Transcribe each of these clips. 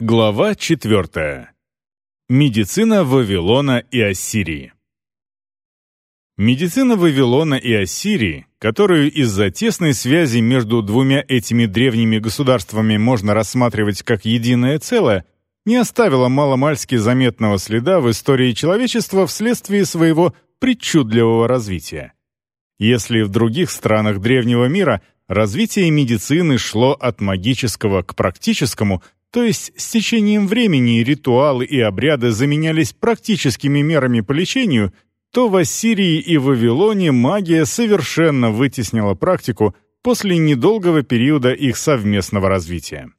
Глава 4. Медицина Вавилона и Ассирии. Медицина Вавилона и Ассирии, которую из-за тесной связи между двумя этими древними государствами можно рассматривать как единое целое, не оставила маломальски заметного следа в истории человечества вследствие своего причудливого развития. Если в других странах древнего мира развитие медицины шло от магического к практическому – то есть с течением времени ритуалы и обряды заменялись практическими мерами по лечению, то в Ассирии и Вавилоне магия совершенно вытеснила практику после недолгого периода их совместного развития.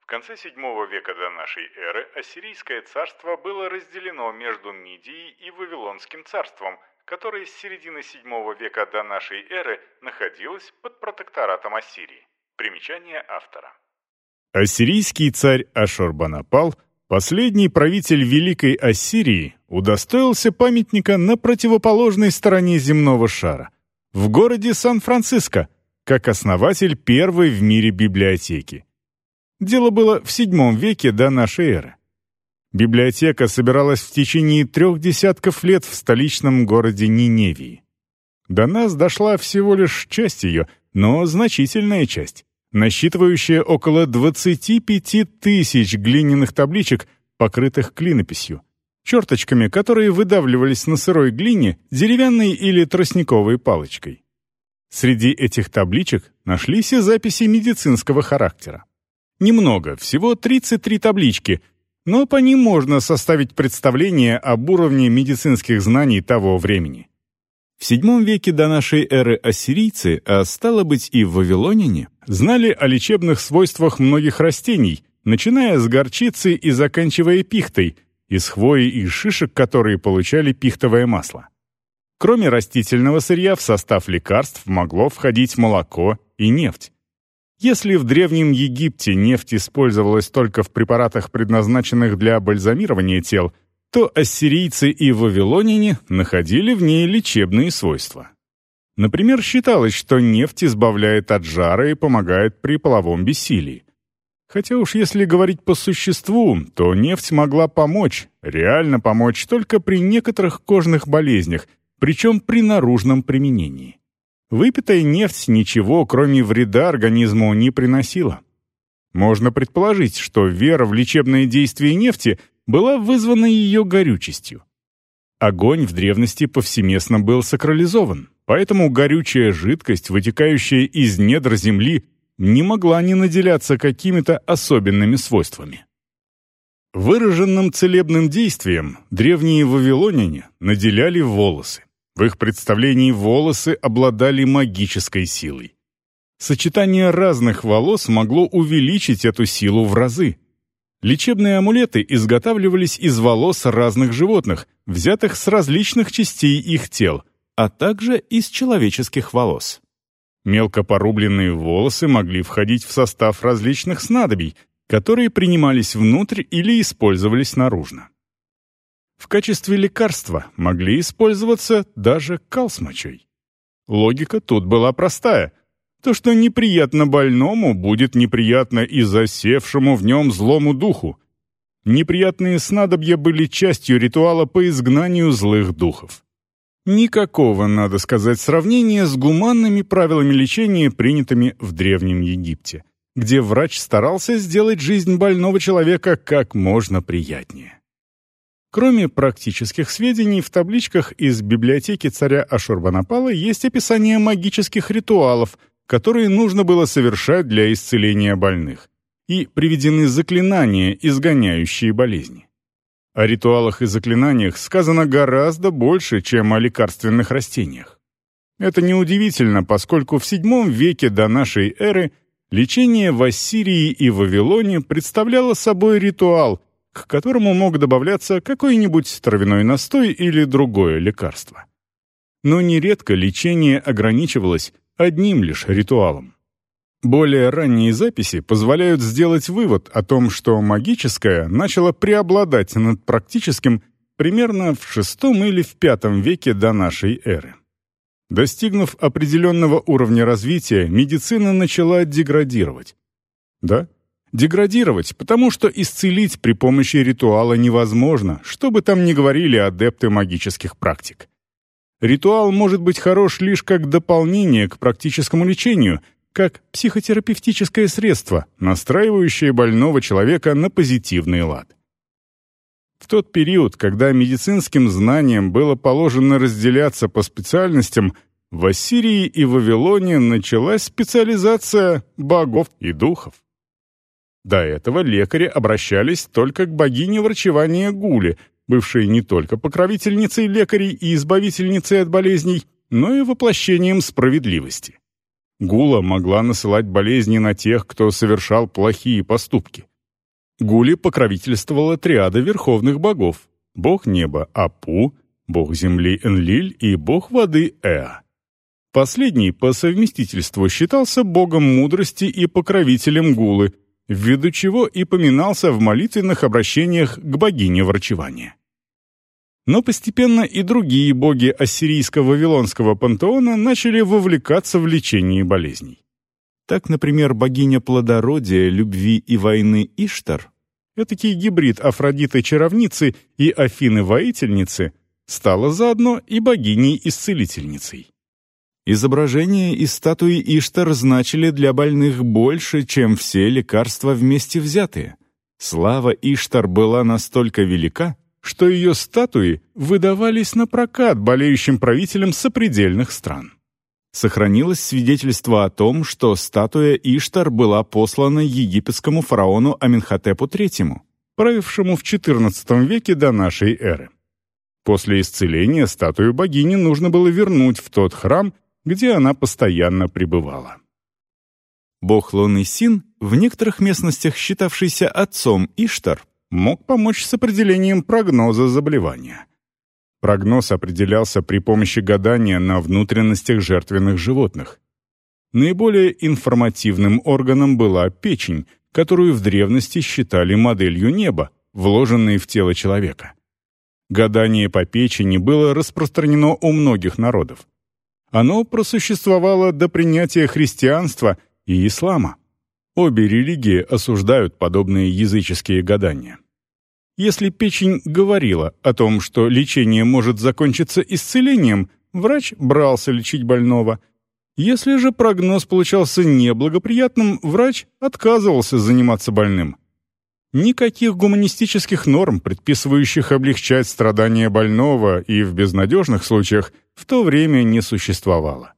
В конце VII века до нашей эры Ассирийское царство было разделено между Мидией и Вавилонским царством, которое с середины VII века до нашей эры находилось под протекторатом Ассирии. Примечание автора. Ассирийский царь Ашурбанапал, последний правитель Великой Ассирии, удостоился памятника на противоположной стороне земного шара, в городе Сан-Франциско, как основатель первой в мире библиотеки. Дело было в VII веке до нашей эры. Библиотека собиралась в течение трех десятков лет в столичном городе Ниневии. До нас дошла всего лишь часть ее, но значительная часть насчитывающая около 25 тысяч глиняных табличек, покрытых клинописью, черточками, которые выдавливались на сырой глине деревянной или тростниковой палочкой. Среди этих табличек нашлись и записи медицинского характера. Немного, всего 33 таблички, но по ним можно составить представление об уровне медицинских знаний того времени. В VII веке до нашей эры ассирийцы, а стало быть и вавилоняне, знали о лечебных свойствах многих растений, начиная с горчицы и заканчивая пихтой, из хвои и шишек, которые получали пихтовое масло. Кроме растительного сырья в состав лекарств могло входить молоко и нефть. Если в Древнем Египте нефть использовалась только в препаратах, предназначенных для бальзамирования тел – то ассирийцы и вавилоняне находили в ней лечебные свойства. Например, считалось, что нефть избавляет от жара и помогает при половом бессилии. Хотя уж если говорить по существу, то нефть могла помочь, реально помочь только при некоторых кожных болезнях, причем при наружном применении. Выпитая нефть ничего, кроме вреда организму, не приносила. Можно предположить, что вера в лечебное действие нефти была вызвана ее горючестью. Огонь в древности повсеместно был сакрализован, поэтому горючая жидкость, вытекающая из недр земли, не могла не наделяться какими-то особенными свойствами. Выраженным целебным действием древние вавилоняне наделяли волосы. В их представлении волосы обладали магической силой. Сочетание разных волос могло увеличить эту силу в разы. Лечебные амулеты изготавливались из волос разных животных, взятых с различных частей их тел, а также из человеческих волос. Мелко порубленные волосы могли входить в состав различных снадобий, которые принимались внутрь или использовались наружно. В качестве лекарства могли использоваться даже кал с мочой. Логика тут была простая. То, что неприятно больному, будет неприятно и засевшему в нем злому духу. Неприятные снадобья были частью ритуала по изгнанию злых духов. Никакого, надо сказать, сравнения с гуманными правилами лечения, принятыми в Древнем Египте, где врач старался сделать жизнь больного человека как можно приятнее. Кроме практических сведений, в табличках из библиотеки царя Ашурбанапала есть описание магических ритуалов, которые нужно было совершать для исцеления больных, и приведены заклинания, изгоняющие болезни. О ритуалах и заклинаниях сказано гораздо больше, чем о лекарственных растениях. Это неудивительно, поскольку в VII веке до нашей эры лечение в Ассирии и Вавилоне представляло собой ритуал, к которому мог добавляться какой-нибудь травяной настой или другое лекарство. Но нередко лечение ограничивалось одним лишь ритуалом. Более ранние записи позволяют сделать вывод о том, что магическое начало преобладать над практическим примерно в VI или в V веке до нашей эры. Достигнув определенного уровня развития, медицина начала деградировать. Да, Деградировать, потому что исцелить при помощи ритуала невозможно, что бы там ни говорили адепты магических практик. Ритуал может быть хорош лишь как дополнение к практическому лечению, как психотерапевтическое средство, настраивающее больного человека на позитивный лад. В тот период, когда медицинским знаниям было положено разделяться по специальностям, в Ассирии и Вавилоне началась специализация богов и духов. До этого лекари обращались только к богине врачевания Гуле, бывшей не только покровительницей лекарей и избавительницей от болезней, но и воплощением справедливости. Гула могла насылать болезни на тех, кто совершал плохие поступки. Гуле покровительствовала триада верховных богов — бог неба Апу, бог земли Энлиль и бог воды Эа. Последний по совместительству считался богом мудрости и покровителем Гулы — ввиду чего и поминался в молитвенных обращениях к богине врачевания. Но постепенно и другие боги ассирийско-вавилонского пантеона начали вовлекаться в лечение болезней. Так, например, богиня плодородия, любви и войны Иштар, этакий гибрид Афродиты-чаровницы и Афины-воительницы, стала заодно и богиней-исцелительницей. Изображения и статуи Иштар значили для больных больше, чем все лекарства вместе взятые. Слава Иштар была настолько велика, что ее статуи выдавались на прокат болеющим правителям сопредельных стран. Сохранилось свидетельство о том, что статуя Иштар была послана египетскому фараону Аменхотепу III, правившему в XIV веке до нашей эры. После исцеления статую богини нужно было вернуть в тот храм, где она постоянно пребывала. Бог Луны Син, в некоторых местностях считавшийся отцом Иштар, мог помочь с определением прогноза заболевания. Прогноз определялся при помощи гадания на внутренностях жертвенных животных. Наиболее информативным органом была печень, которую в древности считали моделью неба, вложенной в тело человека. Гадание по печени было распространено у многих народов. Оно просуществовало до принятия христианства и ислама. Обе религии осуждают подобные языческие гадания. Если печень говорила о том, что лечение может закончиться исцелением, врач брался лечить больного. Если же прогноз получался неблагоприятным, врач отказывался заниматься больным. Никаких гуманистических норм, предписывающих облегчать страдания больного и в безнадежных случаях, в то время не существовало.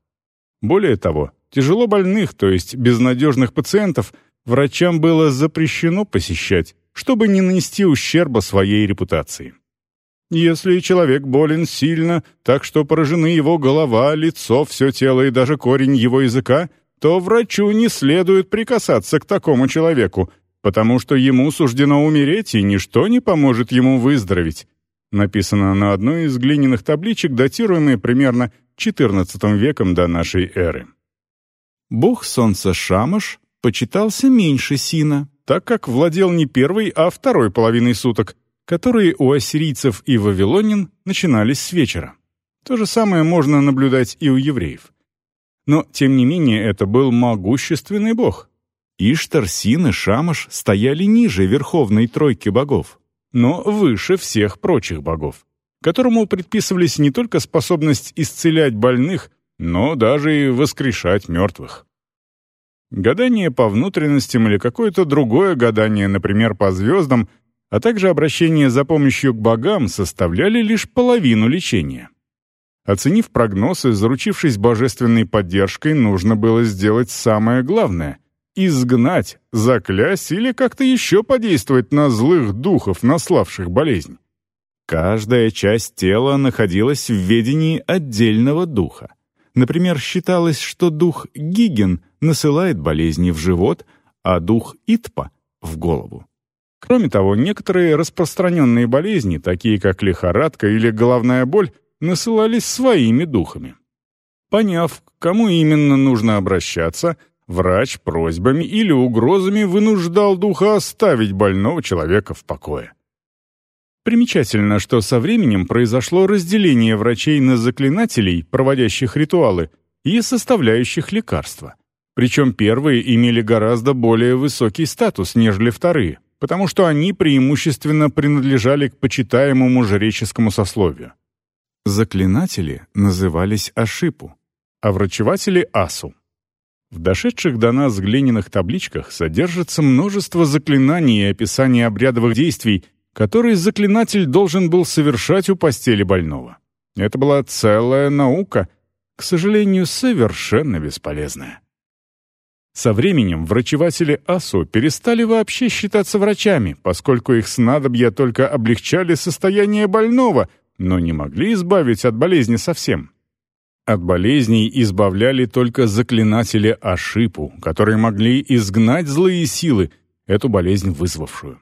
Более того, тяжело больных, то есть безнадежных пациентов, врачам было запрещено посещать, чтобы не нанести ущерба своей репутации. Если человек болен сильно, так что поражены его голова, лицо, все тело и даже корень его языка, то врачу не следует прикасаться к такому человеку, потому что ему суждено умереть, и ничто не поможет ему выздороветь. Написано на одной из глиняных табличек, датируемой примерно XIV веком до нашей эры. Бог солнца Шамаш почитался меньше Сина, так как владел не первой, а второй половиной суток, которые у ассирийцев и вавилонин начинались с вечера. То же самое можно наблюдать и у евреев. Но, тем не менее, это был могущественный бог, Иштар, Син и Шамаш стояли ниже верховной тройки богов, но выше всех прочих богов, которому предписывались не только способность исцелять больных, но даже и воскрешать мертвых. Гадание по внутренностям или какое-то другое гадание, например, по звездам, а также обращение за помощью к богам составляли лишь половину лечения. Оценив прогноз и заручившись божественной поддержкой, нужно было сделать самое главное — изгнать, заклясть или как-то еще подействовать на злых духов, наславших болезнь. Каждая часть тела находилась в ведении отдельного духа. Например, считалось, что дух Гиген насылает болезни в живот, а дух Итпа — в голову. Кроме того, некоторые распространенные болезни, такие как лихорадка или головная боль, насылались своими духами. Поняв, к кому именно нужно обращаться — Врач просьбами или угрозами вынуждал духа оставить больного человека в покое. Примечательно, что со временем произошло разделение врачей на заклинателей, проводящих ритуалы, и составляющих лекарства. Причем первые имели гораздо более высокий статус, нежели вторые, потому что они преимущественно принадлежали к почитаемому жреческому сословию. Заклинатели назывались Ашипу, а врачеватели — Асу. В дошедших до нас глиняных табличках содержится множество заклинаний и описаний обрядовых действий, которые заклинатель должен был совершать у постели больного. Это была целая наука, к сожалению, совершенно бесполезная. Со временем врачеватели АСУ перестали вообще считаться врачами, поскольку их снадобья только облегчали состояние больного, но не могли избавить от болезни совсем. От болезней избавляли только заклинатели Ашипу, которые могли изгнать злые силы, эту болезнь вызвавшую.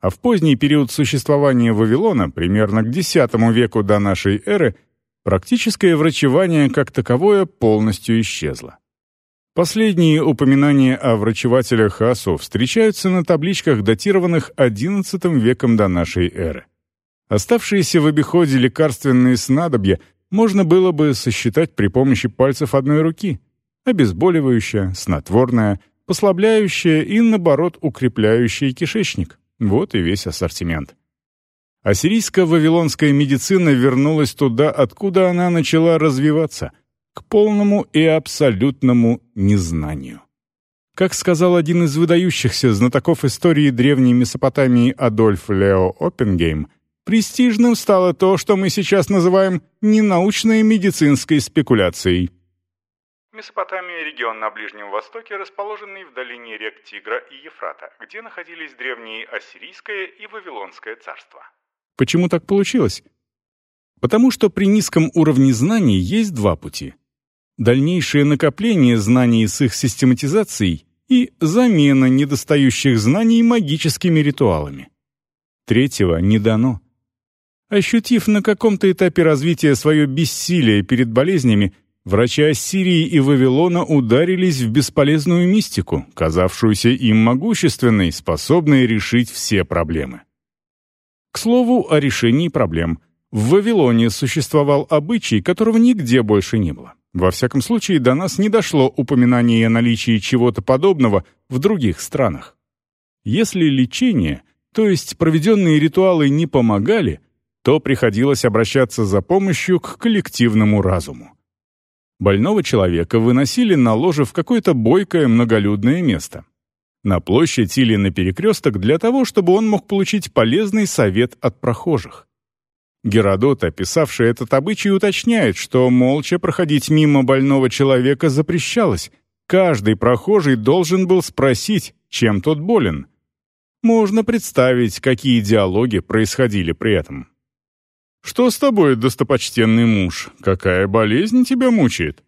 А в поздний период существования Вавилона, примерно к X веку до нашей эры, практическое врачевание как таковое полностью исчезло. Последние упоминания о врачевателях Асу встречаются на табличках, датированных XI веком до нашей эры. Оставшиеся в обиходе лекарственные снадобья можно было бы сосчитать при помощи пальцев одной руки. Обезболивающее, снотворное, послабляющее и, наоборот, укрепляющее кишечник. Вот и весь ассортимент. Ассирийско-вавилонская медицина вернулась туда, откуда она начала развиваться — к полному и абсолютному незнанию. Как сказал один из выдающихся знатоков истории древней Месопотамии Адольф Лео Оппенгейм, престижным стало то, что мы сейчас называем ненаучной медицинской спекуляцией. Месопотамия – регион на Ближнем Востоке, расположенный в долине рек Тигра и Ефрата, где находились древние Ассирийское и Вавилонское царства. Почему так получилось? Потому что при низком уровне знаний есть два пути дальнейшее накопление знаний с их систематизацией и замена недостающих знаний магическими ритуалами. Третьего не дано. Ощутив на каком-то этапе развития свое бессилие перед болезнями, врачи Ассирии и Вавилона ударились в бесполезную мистику, казавшуюся им могущественной, способной решить все проблемы. К слову о решении проблем. В Вавилоне существовал обычай, которого нигде больше не было. Во всяком случае, до нас не дошло упоминание о наличии чего-то подобного в других странах. Если лечение, то есть проведенные ритуалы не помогали, то приходилось обращаться за помощью к коллективному разуму. Больного человека выносили на ложе в какое-то бойкое многолюдное место. На площадь или на перекресток для того, чтобы он мог получить полезный совет от прохожих. Геродот, описавший этот обычай, уточняет, что молча проходить мимо больного человека запрещалось. Каждый прохожий должен был спросить, чем тот болен. Можно представить, какие диалоги происходили при этом. «Что с тобой, достопочтенный муж? Какая болезнь тебя мучает?»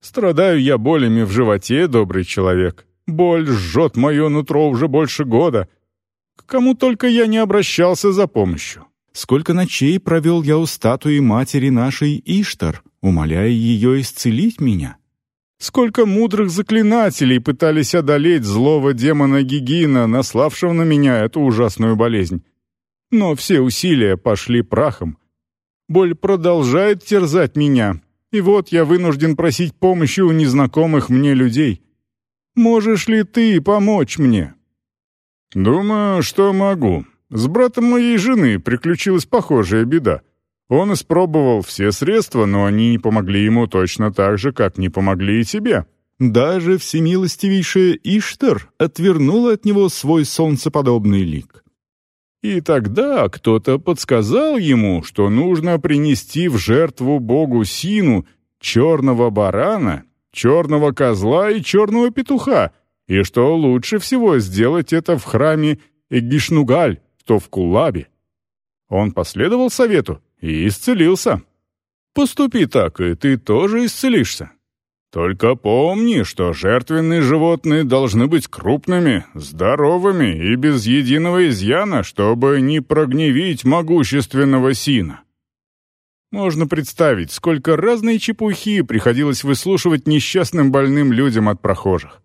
«Страдаю я болями в животе, добрый человек. Боль жжет мое нутро уже больше года. К кому только я не обращался за помощью. Сколько ночей провел я у статуи матери нашей Иштар, умоляя ее исцелить меня. Сколько мудрых заклинателей пытались одолеть злого демона Гигина, наславшего на меня эту ужасную болезнь. Но все усилия пошли прахом. Боль продолжает терзать меня, и вот я вынужден просить помощи у незнакомых мне людей. Можешь ли ты помочь мне?» «Думаю, что могу», с братом моей жены приключилась похожая беда. Он испробовал все средства, но они не помогли ему точно так же, как не помогли и тебе. Даже всемилостивейшая Иштар отвернула от него свой солнцеподобный лик. И тогда кто-то подсказал ему, что нужно принести в жертву богу Сину черного барана, черного козла и черного петуха, и что лучше всего сделать это в храме Эгишнугаль, что в Кулабе. Он последовал совету и исцелился. Поступи так, и ты тоже исцелишься. Только помни, что жертвенные животные должны быть крупными, здоровыми и без единого изъяна, чтобы не прогневить могущественного сина. Можно представить, сколько разной чепухи приходилось выслушивать несчастным больным людям от прохожих.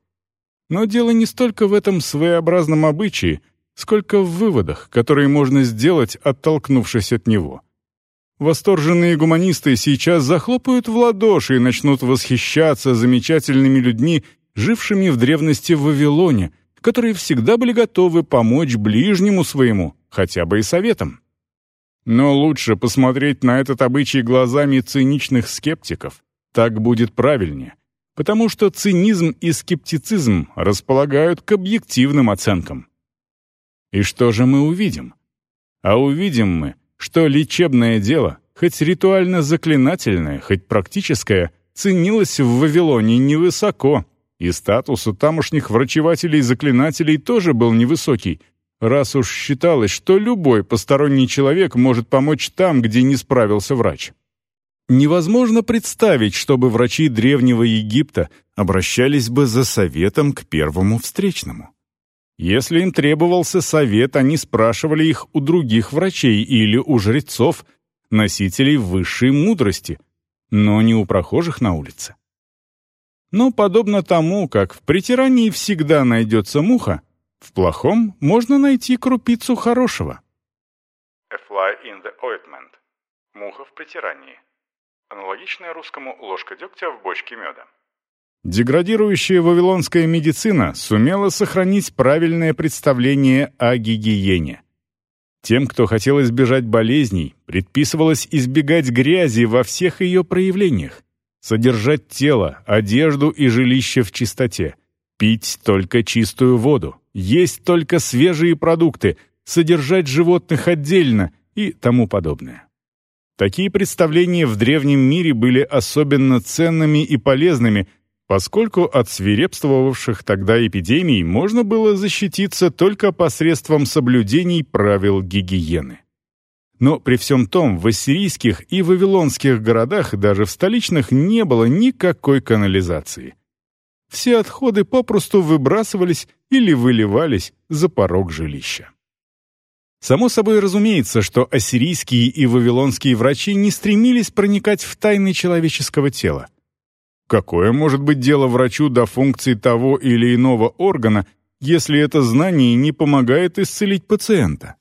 Но дело не столько в этом своеобразном обычае, сколько в выводах, которые можно сделать, оттолкнувшись от него. Восторженные гуманисты сейчас захлопают в ладоши и начнут восхищаться замечательными людьми, жившими в древности в Вавилоне, которые всегда были готовы помочь ближнему своему, хотя бы и советом. Но лучше посмотреть на этот обычай глазами циничных скептиков. Так будет правильнее. Потому что цинизм и скептицизм располагают к объективным оценкам. И что же мы увидим? А увидим мы, что лечебное дело, хоть ритуально-заклинательное, хоть практическое, ценилось в Вавилоне невысоко, и статус у тамошних врачевателей-заклинателей тоже был невысокий, раз уж считалось, что любой посторонний человек может помочь там, где не справился врач. Невозможно представить, чтобы врачи Древнего Египта обращались бы за советом к первому встречному. Если им требовался совет, они спрашивали их у других врачей или у жрецов, носителей высшей мудрости, но не у прохожих на улице. Но подобно тому, как в притирании всегда найдется муха, в плохом можно найти крупицу хорошего. A fly in the ointment. Муха в притирании. Аналогичная русскому ложка дегтя в бочке меда. Деградирующая вавилонская медицина сумела сохранить правильное представление о гигиене. Тем, кто хотел избежать болезней, предписывалось избегать грязи во всех ее проявлениях, содержать тело, одежду и жилище в чистоте, пить только чистую воду, есть только свежие продукты, содержать животных отдельно и тому подобное. Такие представления в древнем мире были особенно ценными и полезными, поскольку от свирепствовавших тогда эпидемий можно было защититься только посредством соблюдений правил гигиены. Но при всем том, в ассирийских и вавилонских городах, даже в столичных, не было никакой канализации все отходы попросту выбрасывались или выливались за порог жилища. Само собой разумеется, что ассирийские и вавилонские врачи не стремились проникать в тайны человеческого тела. Какое может быть дело врачу до функции того или иного органа, если это знание не помогает исцелить пациента?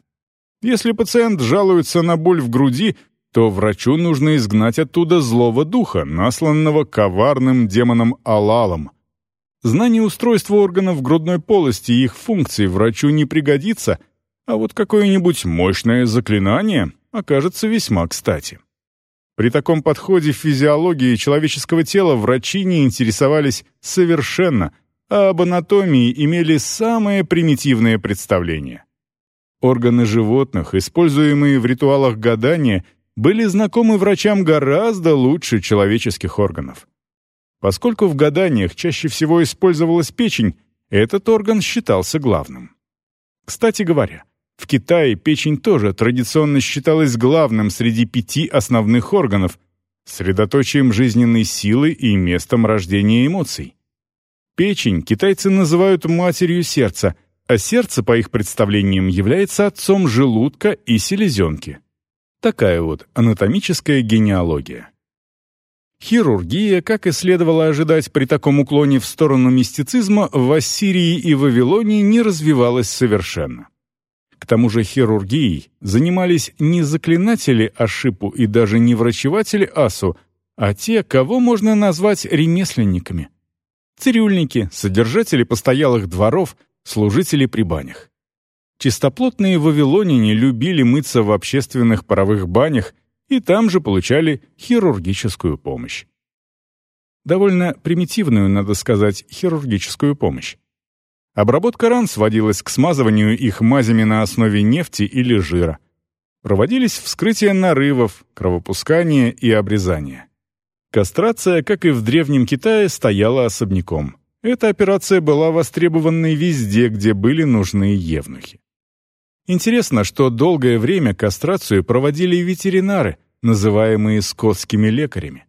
Если пациент жалуется на боль в груди, то врачу нужно изгнать оттуда злого духа, насланного коварным демоном Алалом, Знание устройства органов грудной полости и их функций врачу не пригодится, а вот какое-нибудь мощное заклинание окажется весьма кстати. При таком подходе физиологии человеческого тела врачи не интересовались совершенно, а об анатомии имели самое примитивное представление. Органы животных, используемые в ритуалах гадания, были знакомы врачам гораздо лучше человеческих органов. Поскольку в гаданиях чаще всего использовалась печень, этот орган считался главным. Кстати говоря, в Китае печень тоже традиционно считалась главным среди пяти основных органов, средоточием жизненной силы и местом рождения эмоций. Печень китайцы называют матерью сердца, а сердце, по их представлениям, является отцом желудка и селезенки. Такая вот анатомическая генеалогия. Хирургия, как и следовало ожидать при таком уклоне в сторону мистицизма, в Ассирии и Вавилонии не развивалась совершенно. К тому же хирургией занимались не заклинатели Ашипу и даже не врачеватели Асу, а те, кого можно назвать ремесленниками. Цирюльники, содержатели постоялых дворов, служители при банях. Чистоплотные вавилоняне любили мыться в общественных паровых банях и там же получали хирургическую помощь. Довольно примитивную, надо сказать, хирургическую помощь. Обработка ран сводилась к смазыванию их мазями на основе нефти или жира. Проводились вскрытия нарывов, кровопускание и обрезание. Кастрация, как и в Древнем Китае, стояла особняком. Эта операция была востребованной везде, где были нужны евнухи. Интересно, что долгое время кастрацию проводили ветеринары, называемые скотскими лекарями.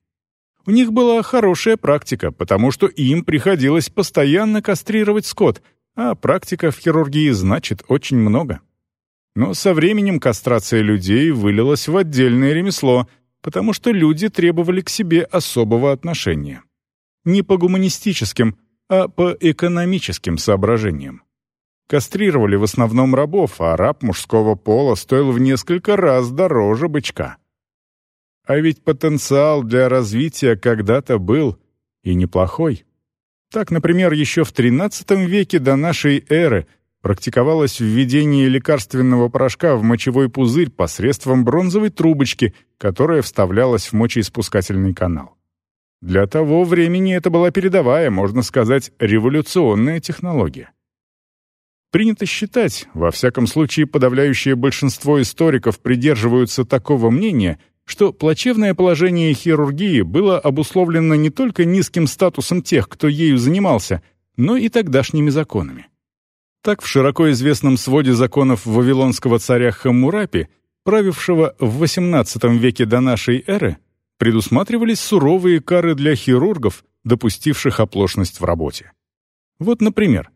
У них была хорошая практика, потому что им приходилось постоянно кастрировать скот, а практика в хирургии значит очень много. Но со временем кастрация людей вылилась в отдельное ремесло, потому что люди требовали к себе особого отношения. Не по гуманистическим, а по экономическим соображениям. Кастрировали в основном рабов, а раб мужского пола стоил в несколько раз дороже бычка. А ведь потенциал для развития когда-то был и неплохой. Так, например, еще в XIII веке до нашей эры практиковалось введение лекарственного порошка в мочевой пузырь посредством бронзовой трубочки, которая вставлялась в мочеиспускательный канал. Для того времени это была передовая, можно сказать, революционная технология. Принято считать, во всяком случае подавляющее большинство историков придерживаются такого мнения, что плачевное положение хирургии было обусловлено не только низким статусом тех, кто ею занимался, но и тогдашними законами. Так в широко известном своде законов вавилонского царя Хаммурапи, правившего в XVIII веке до нашей эры, предусматривались суровые кары для хирургов, допустивших оплошность в работе. Вот, например,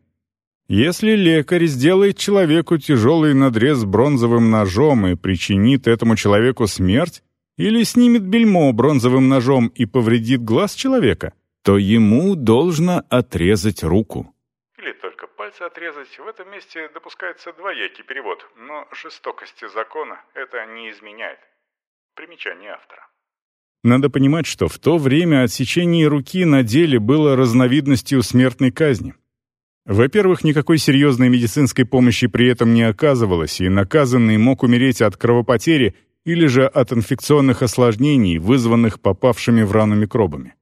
если лекарь сделает человеку тяжелый надрез бронзовым ножом и причинит этому человеку смерть, или снимет бельмо бронзовым ножом и повредит глаз человека, то ему должно отрезать руку. Или только пальцы отрезать. В этом месте допускается двоякий перевод, но жестокости закона это не изменяет. Примечание автора. Надо понимать, что в то время отсечение руки на деле было разновидностью смертной казни. Во-первых, никакой серьезной медицинской помощи при этом не оказывалось, и наказанный мог умереть от кровопотери или же от инфекционных осложнений, вызванных попавшими в рану микробами.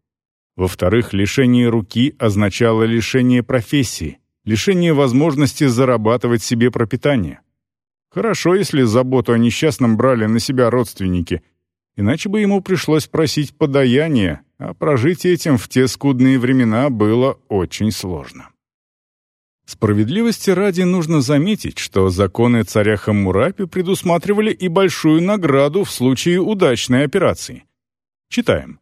Во-вторых, лишение руки означало лишение профессии, лишение возможности зарабатывать себе пропитание. Хорошо, если заботу о несчастном брали на себя родственники, иначе бы ему пришлось просить подаяние, а прожить этим в те скудные времена было очень сложно. Справедливости ради нужно заметить, что законы царя Хаммурапи предусматривали и большую награду в случае удачной операции. Читаем.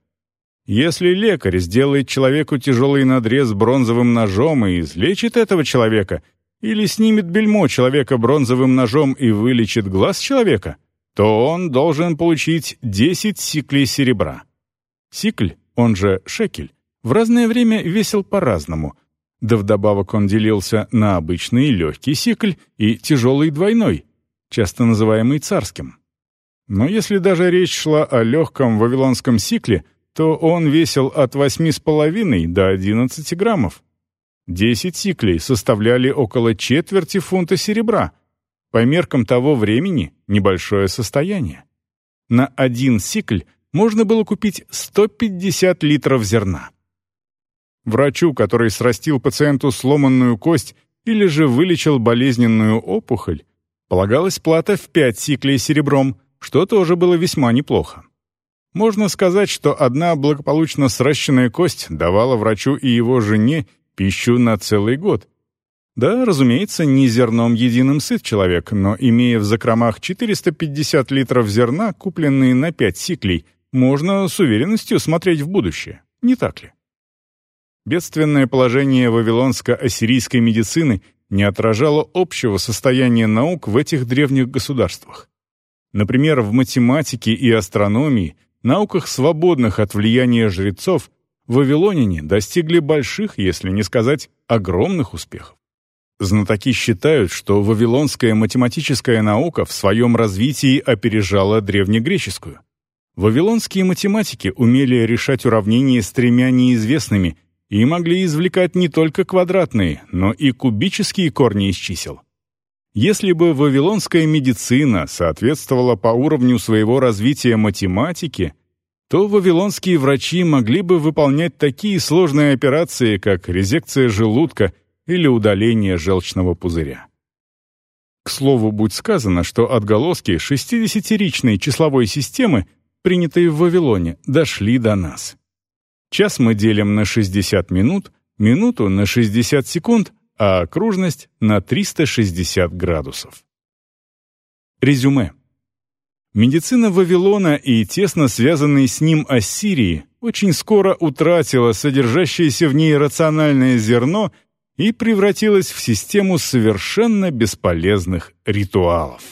Если лекарь сделает человеку тяжелый надрез бронзовым ножом и излечит этого человека, или снимет бельмо человека бронзовым ножом и вылечит глаз человека, то он должен получить 10 сиклей серебра. Сикль, он же шекель, в разное время весил по-разному — да вдобавок он делился на обычный легкий сикль и тяжелый двойной, часто называемый царским. Но если даже речь шла о легком вавилонском сикле, то он весил от 8,5 до 11 граммов. 10 сиклей составляли около четверти фунта серебра. По меркам того времени небольшое состояние. На один сикль можно было купить 150 литров зерна. Врачу, который срастил пациенту сломанную кость или же вылечил болезненную опухоль, полагалась плата в 5 сиклей серебром, что тоже было весьма неплохо. Можно сказать, что одна благополучно сращенная кость давала врачу и его жене пищу на целый год. Да, разумеется, не зерном единым сыт человек, но имея в закромах 450 литров зерна, купленные на 5 сиклей, можно с уверенностью смотреть в будущее, не так ли? Бедственное положение вавилонско-ассирийской медицины не отражало общего состояния наук в этих древних государствах. Например, в математике и астрономии, науках, свободных от влияния жрецов, вавилоняне достигли больших, если не сказать, огромных успехов. Знатоки считают, что вавилонская математическая наука в своем развитии опережала древнегреческую. Вавилонские математики умели решать уравнения с тремя неизвестными и могли извлекать не только квадратные, но и кубические корни из чисел. Если бы вавилонская медицина соответствовала по уровню своего развития математике, то вавилонские врачи могли бы выполнять такие сложные операции, как резекция желудка или удаление желчного пузыря. К слову, будь сказано, что отголоски 60-ричной числовой системы, принятые в Вавилоне, дошли до нас. Час мы делим на 60 минут, минуту на 60 секунд, а окружность на 360 градусов. Резюме. Медицина Вавилона и тесно связанные с ним Ассирии очень скоро утратила содержащееся в ней рациональное зерно и превратилась в систему совершенно бесполезных ритуалов.